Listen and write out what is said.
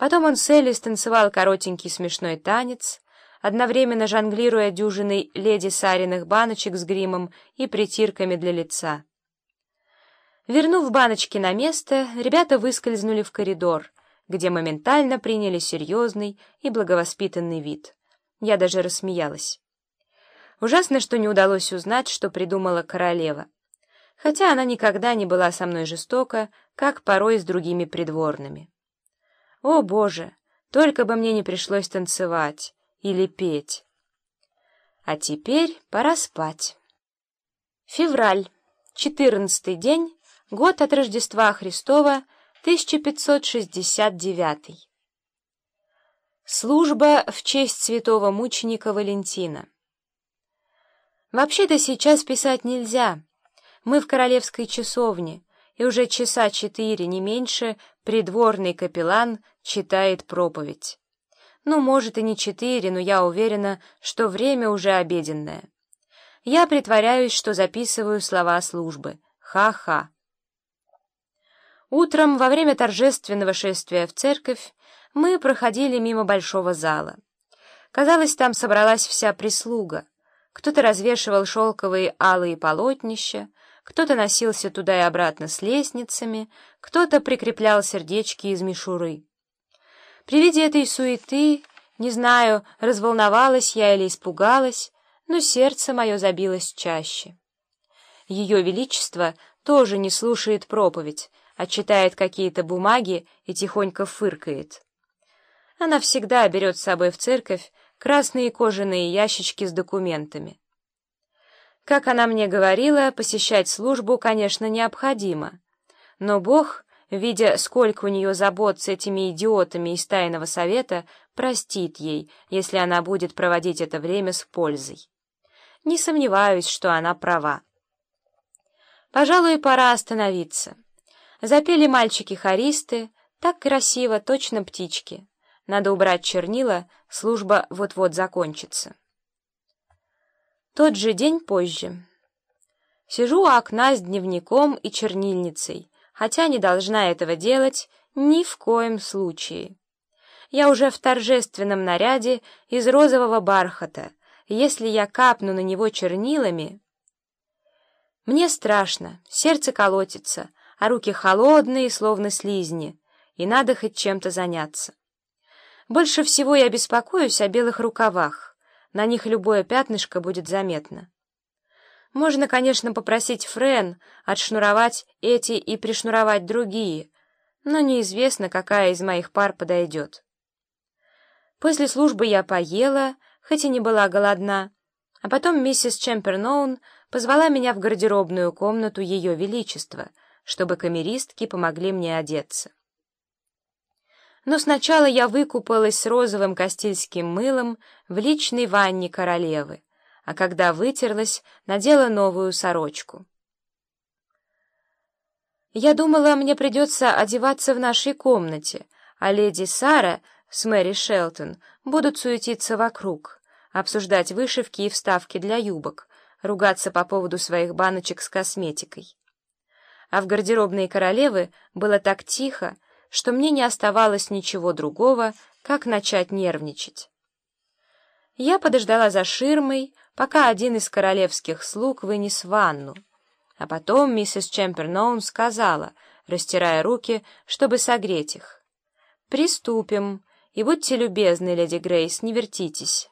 Потом он с Элли станцевал коротенький смешной танец, одновременно жонглируя дюжиной леди сариных баночек с гримом и притирками для лица. Вернув баночки на место, ребята выскользнули в коридор, где моментально приняли серьезный и благовоспитанный вид. Я даже рассмеялась. Ужасно, что не удалось узнать, что придумала королева. Хотя она никогда не была со мной жестока, как порой с другими придворными. О, Боже, только бы мне не пришлось танцевать или петь. А теперь пора спать. Февраль, четырнадцатый день, год от Рождества Христова, 1569. Служба в честь святого мученика Валентина. Вообще-то сейчас писать нельзя. Мы в королевской часовне, и уже часа четыре, не меньше, придворный капеллан читает проповедь. Ну, может, и не четыре, но я уверена, что время уже обеденное. Я притворяюсь, что записываю слова службы. Ха-ха. Утром, во время торжественного шествия в церковь, мы проходили мимо большого зала. Казалось, там собралась вся прислуга. Кто-то развешивал шелковые алые полотнища, кто-то носился туда и обратно с лестницами, кто-то прикреплял сердечки из мишуры. При виде этой суеты, не знаю, разволновалась я или испугалась, но сердце мое забилось чаще. Ее Величество тоже не слушает проповедь, а читает какие-то бумаги и тихонько фыркает. Она всегда берет с собой в церковь красные кожаные ящички с документами. Как она мне говорила, посещать службу, конечно, необходимо. Но Бог, видя, сколько у нее забот с этими идиотами из тайного совета, простит ей, если она будет проводить это время с пользой. Не сомневаюсь, что она права. Пожалуй, пора остановиться. Запели мальчики-хористы, так красиво, точно птички. Надо убрать чернила, служба вот-вот закончится. Тот же день позже. Сижу у окна с дневником и чернильницей, хотя не должна этого делать ни в коем случае. Я уже в торжественном наряде из розового бархата, если я капну на него чернилами... Мне страшно, сердце колотится, а руки холодные, словно слизни, и надо хоть чем-то заняться. Больше всего я беспокоюсь о белых рукавах. На них любое пятнышко будет заметно. Можно, конечно, попросить Френ отшнуровать эти и пришнуровать другие, но неизвестно, какая из моих пар подойдет. После службы я поела, хоть и не была голодна, а потом миссис Чемперноун позвала меня в гардеробную комнату Ее Величества, чтобы камеристки помогли мне одеться. Но сначала я выкупалась с розовым кастильским мылом в личной ванне королевы, а когда вытерлась, надела новую сорочку. Я думала, мне придется одеваться в нашей комнате, а леди Сара с Мэри Шелтон будут суетиться вокруг, обсуждать вышивки и вставки для юбок, ругаться по поводу своих баночек с косметикой. А в гардеробной королевы было так тихо, что мне не оставалось ничего другого, как начать нервничать. Я подождала за ширмой, пока один из королевских слуг вынес ванну, а потом миссис Чемперноун сказала, растирая руки, чтобы согреть их. «Приступим, и будьте любезны, леди Грейс, не вертитесь».